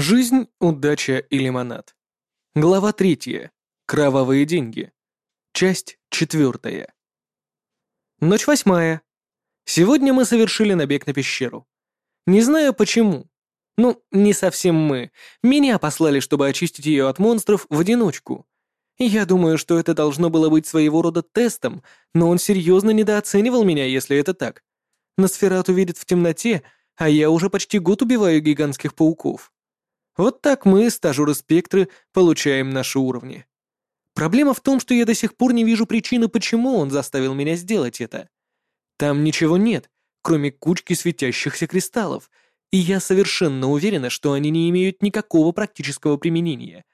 Жизнь, удача и лимонад. Глава третья. Кровавые деньги. Часть четвертая. Ночь восьмая. Сегодня мы совершили набег на пещеру. Не знаю почему. Ну, не совсем мы. Меня послали, чтобы очистить ее от монстров в одиночку. Я думаю, что это должно было быть своего рода тестом, но он серьезно недооценивал меня, если это так. Носферату видит в темноте, а я уже почти год убиваю гигантских пауков. Вот так мы, стажеры спектры, получаем наши уровни. Проблема в том, что я до сих пор не вижу причины, почему он заставил меня сделать это. Там ничего нет, кроме кучки светящихся кристаллов, и я совершенно уверена, что они не имеют никакого практического применения.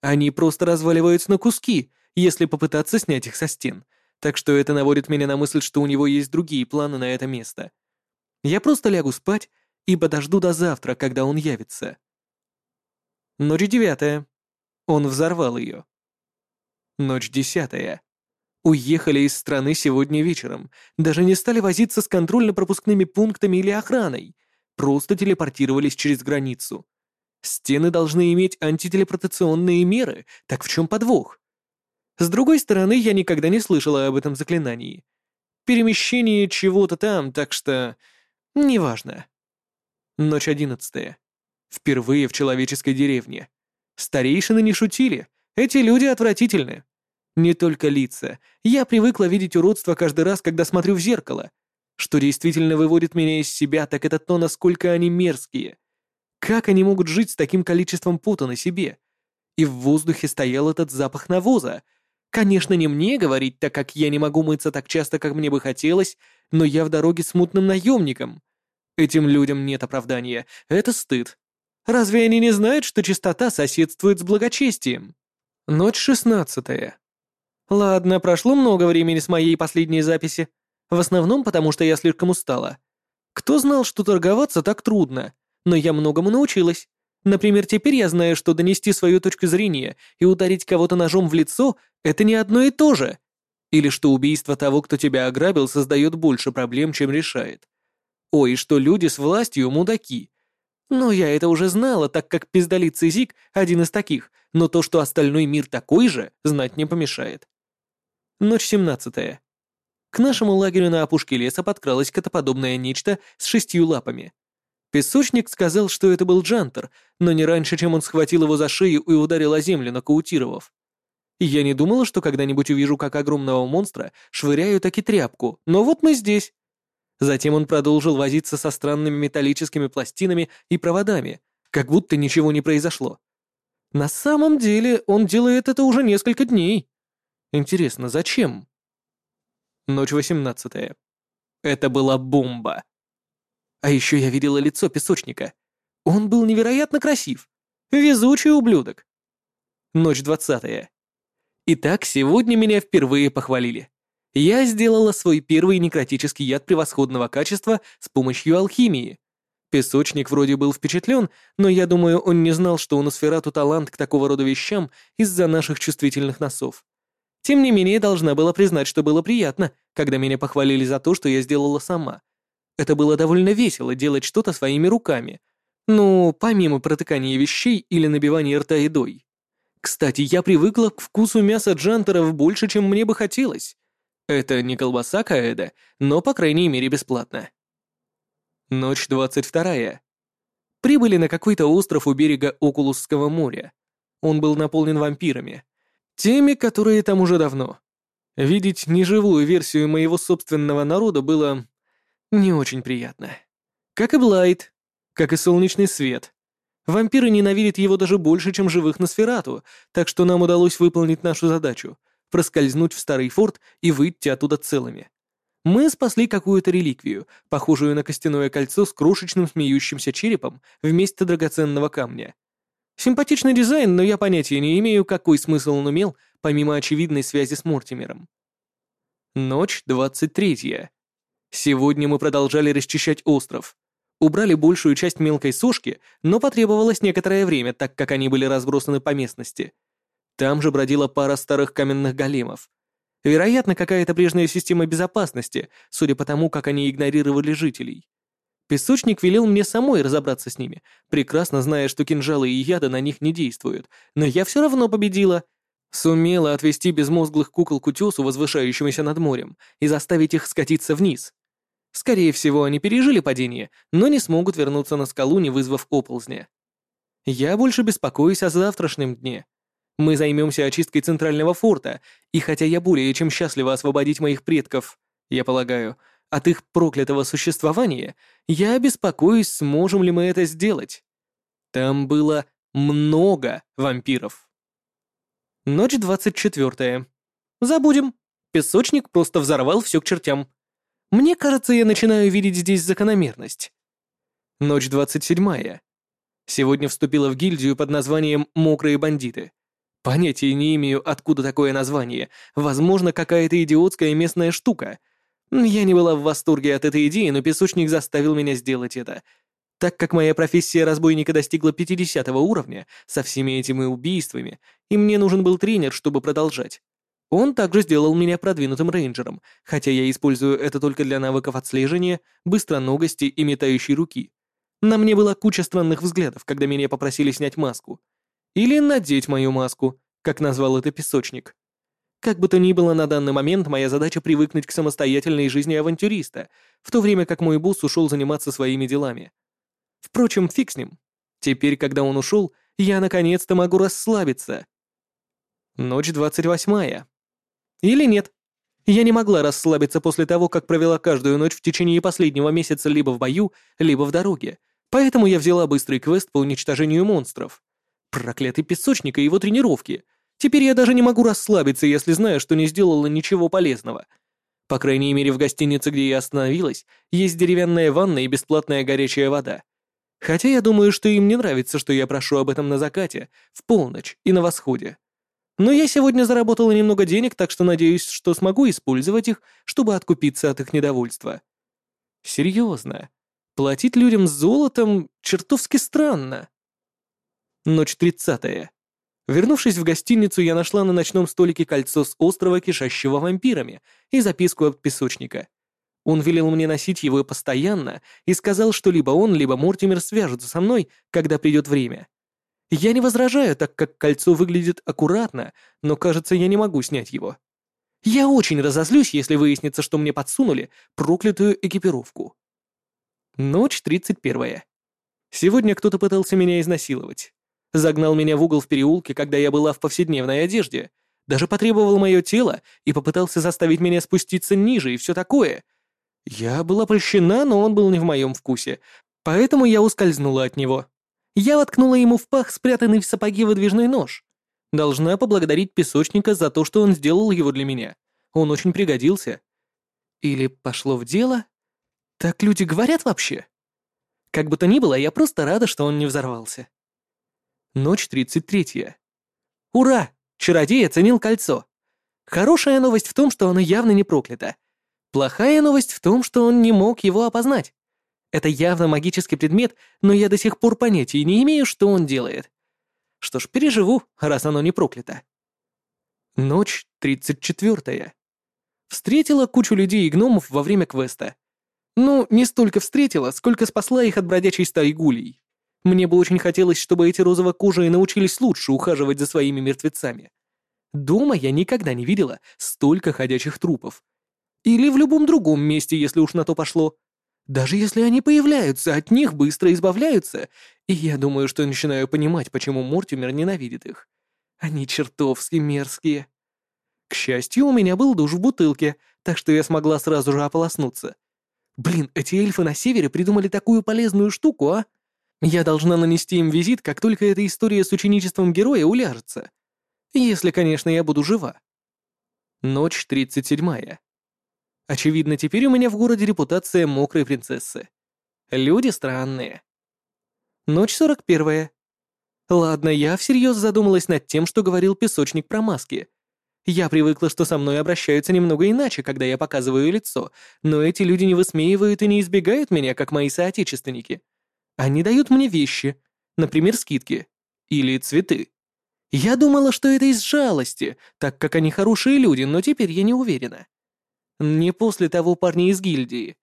Они просто разваливаются на куски, если попытаться снять их со стен, так что это наводит меня на мысль, что у него есть другие планы на это место. Я просто лягу спать и подожду до завтра, когда он явится. Ночь девятая. Он взорвал ее. Ночь десятая. Уехали из страны сегодня вечером. Даже не стали возиться с контрольно-пропускными пунктами или охраной. Просто телепортировались через границу. Стены должны иметь антителепортационные меры, так в чем подвох? С другой стороны, я никогда не слышала об этом заклинании. Перемещение чего-то там, так что... Неважно. Ночь одиннадцатая. Впервые в человеческой деревне. Старейшины не шутили. Эти люди отвратительны. Не только лица. Я привыкла видеть уродство каждый раз, когда смотрю в зеркало. Что действительно выводит меня из себя, так это то, насколько они мерзкие. Как они могут жить с таким количеством пота на себе? И в воздухе стоял этот запах навоза. Конечно, не мне говорить, так как я не могу мыться так часто, как мне бы хотелось, но я в дороге с мутным наемником. Этим людям нет оправдания. Это стыд. Разве они не знают, что чистота соседствует с благочестием? Ночь шестнадцатая. Ладно, прошло много времени с моей последней записи. В основном потому, что я слишком устала. Кто знал, что торговаться так трудно? Но я многому научилась. Например, теперь я знаю, что донести свою точку зрения и ударить кого-то ножом в лицо — это не одно и то же. Или что убийство того, кто тебя ограбил, создает больше проблем, чем решает. Ой, что люди с властью мудаки, но я это уже знала, так как пиздолицый Зик один из таких, но то, что остальной мир такой же, знать не помешает. Ночь семнадцатая. К нашему лагерю на опушке леса подкралось котоподобное нечто с шестью лапами. Песочник сказал, что это был Джантер, но не раньше, чем он схватил его за шею и ударил о землю, нокаутировав. Я не думала, что когда-нибудь увижу, как огромного монстра швыряю таки тряпку, но вот мы здесь. Затем он продолжил возиться со странными металлическими пластинами и проводами, как будто ничего не произошло. На самом деле он делает это уже несколько дней. Интересно, зачем? Ночь восемнадцатая. Это была бомба. А еще я видела лицо песочника. Он был невероятно красив. Везучий ублюдок. Ночь двадцатая. Итак, сегодня меня впервые похвалили. Я сделала свой первый некротический яд превосходного качества с помощью алхимии. Песочник вроде был впечатлен, но я думаю, он не знал, что у Носферату талант к такого рода вещам из-за наших чувствительных носов. Тем не менее, должна была признать, что было приятно, когда меня похвалили за то, что я сделала сама. Это было довольно весело делать что-то своими руками. Ну, помимо протыкания вещей или набивания рта едой. Кстати, я привыкла к вкусу мяса джантеров больше, чем мне бы хотелось. Это не колбаса Каэда, но, по крайней мере, бесплатно. Ночь двадцать вторая. Прибыли на какой-то остров у берега Окулусского моря. Он был наполнен вампирами. Теми, которые там уже давно. Видеть неживую версию моего собственного народа было не очень приятно. Как и Блайт, как и солнечный свет. Вампиры ненавидят его даже больше, чем живых на сферату, так что нам удалось выполнить нашу задачу — проскользнуть в старый форт и выйти оттуда целыми. Мы спасли какую-то реликвию, похожую на костяное кольцо с крошечным смеющимся черепом вместо драгоценного камня. Симпатичный дизайн, но я понятия не имею, какой смысл он имел, помимо очевидной связи с Мортимером. Ночь двадцать третья. Сегодня мы продолжали расчищать остров. Убрали большую часть мелкой сушки, но потребовалось некоторое время, так как они были разбросаны по местности — там же бродила пара старых каменных големов. Вероятно, какая-то прежняя система безопасности, судя по тому, как они игнорировали жителей. Песочник велел мне самой разобраться с ними, прекрасно зная, что кинжалы и яда на них не действуют, но я все равно победила. Сумела отвести безмозглых кукол к утесу, возвышающемуся над морем, и заставить их скатиться вниз. Скорее всего, они пережили падение, но не смогут вернуться на скалу, не вызвав оползня. Я больше беспокоюсь о завтрашнем дне. Мы займемся очисткой центрального форта, и хотя я более чем счастлива освободить моих предков, я полагаю, от их проклятого существования, я беспокоюсь, сможем ли мы это сделать. Там было много вампиров. Ночь двадцать четвертая. Забудем. Песочник просто взорвал все к чертям. Мне кажется, я начинаю видеть здесь закономерность. Ночь двадцать седьмая. Сегодня вступила в гильдию под названием «Мокрые бандиты». Понятия не имею, откуда такое название. Возможно, какая-то идиотская местная штука. Я не была в восторге от этой идеи, но песочник заставил меня сделать это. Так как моя профессия разбойника достигла 50 уровня, со всеми этими убийствами, и мне нужен был тренер, чтобы продолжать. Он также сделал меня продвинутым рейнджером, хотя я использую это только для навыков отслеживания, быстроногости и метающей руки. На мне была куча странных взглядов, когда меня попросили снять маску. Или надеть мою маску, как назвал это песочник. Как бы то ни было, на данный момент моя задача привыкнуть к самостоятельной жизни авантюриста, в то время как мой босс ушел заниматься своими делами. Впрочем, фиг с ним. Теперь, когда он ушел, я наконец-то могу расслабиться. Ночь двадцать восьмая. Или нет? Я не могла расслабиться после того, как провела каждую ночь в течение последнего месяца либо в бою, либо в дороге, поэтому я взяла быстрый квест по уничтожению монстров. Проклятый песочник и его тренировки. Теперь я даже не могу расслабиться, если знаю, что не сделала ничего полезного. По крайней мере, в гостинице, где я остановилась, есть деревянная ванна и бесплатная горячая вода. Хотя я думаю, что им не нравится, что я прошу об этом на закате, в полночь и на восходе. Но я сегодня заработала немного денег, так что надеюсь, что смогу использовать их, чтобы откупиться от их недовольства. Серьезно. Платить людям золотом чертовски странно. Ночь тридцатая. Вернувшись в гостиницу, я нашла на ночном столике кольцо с острова, кишащего вампирами, и записку от песочника. Он велел мне носить его постоянно и сказал, что либо он, либо Мортимер свяжутся со мной, когда придет время. Я не возражаю, так как кольцо выглядит аккуратно, но кажется, я не могу снять его. Я очень разозлюсь, если выяснится, что мне подсунули проклятую экипировку. Ночь тридцать первая. Сегодня кто-то пытался меня изнасиловать. Загнал меня в угол в переулке, когда я была в повседневной одежде. Даже потребовал мое тело и попытался заставить меня спуститься ниже и все такое. Я была польщена, но он был не в моем вкусе, поэтому я ускользнула от него. Я воткнула ему в пах спрятанный в сапоге выдвижной нож. Должна поблагодарить песочника за то, что он сделал его для меня. Он очень пригодился. Или пошло в дело? Так люди говорят вообще? Как бы то ни было, я просто рада, что он не взорвался. Ночь тридцать третья. Ура! Чародей оценил кольцо. Хорошая новость в том, что оно явно не проклято. Плохая новость в том, что он не мог его опознать. Это явно магический предмет, но я до сих пор понятия не имею, что он делает. Что ж, переживу, раз оно не проклято. Ночь тридцать четвертая. Встретила кучу людей и гномов во время квеста. Ну, не столько встретила, сколько спасла их от бродячей стаи гулей. Мне бы очень хотелось, чтобы эти розовокожие научились лучше ухаживать за своими мертвецами. Дома я никогда не видела столько ходячих трупов. Или в любом другом месте, если уж на то пошло. Даже если они появляются, от них быстро избавляются, и я думаю, что начинаю понимать, почему Мортимер ненавидит их. Они чертовски мерзкие. К счастью, у меня был душ в бутылке, так что я смогла сразу же ополоснуться. Блин, эти эльфы на севере придумали такую полезную штуку, а? Я должна нанести им визит, как только эта история с ученичеством героя уляжется. Если, конечно, я буду жива. Ночь тридцать седьмая. Очевидно, теперь у меня в городе репутация мокрой принцессы. Люди странные. Ночь сорок первая. Ладно, я всерьез задумалась над тем, что говорил песочник про маски. Я привыкла, что со мной обращаются немного иначе, когда я показываю лицо, но эти люди не высмеивают и не избегают меня, как мои соотечественники. Они дают мне вещи, например, скидки или цветы. Я думала, что это из жалости, так как они хорошие люди, но теперь я не уверена. Не после того парня из гильдии.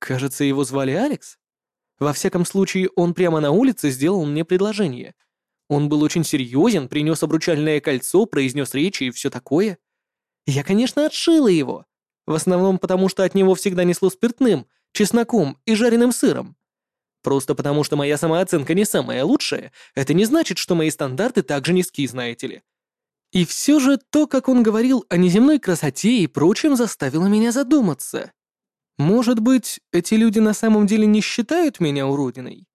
Кажется, его звали Алекс? Во всяком случае, он прямо на улице сделал мне предложение. Он был очень серьезен, принес обручальное кольцо, произнес речи и все такое. Я, конечно, отшила его. В основном потому, что от него всегда несло спиртным, чесноком и жареным сыром. Просто потому, что моя самооценка не самая лучшая, это не значит, что мои стандарты так же низки, знаете ли. И все же то, как он говорил о неземной красоте и прочем, заставило меня задуматься. Может быть, эти люди на самом деле не считают меня уродиной?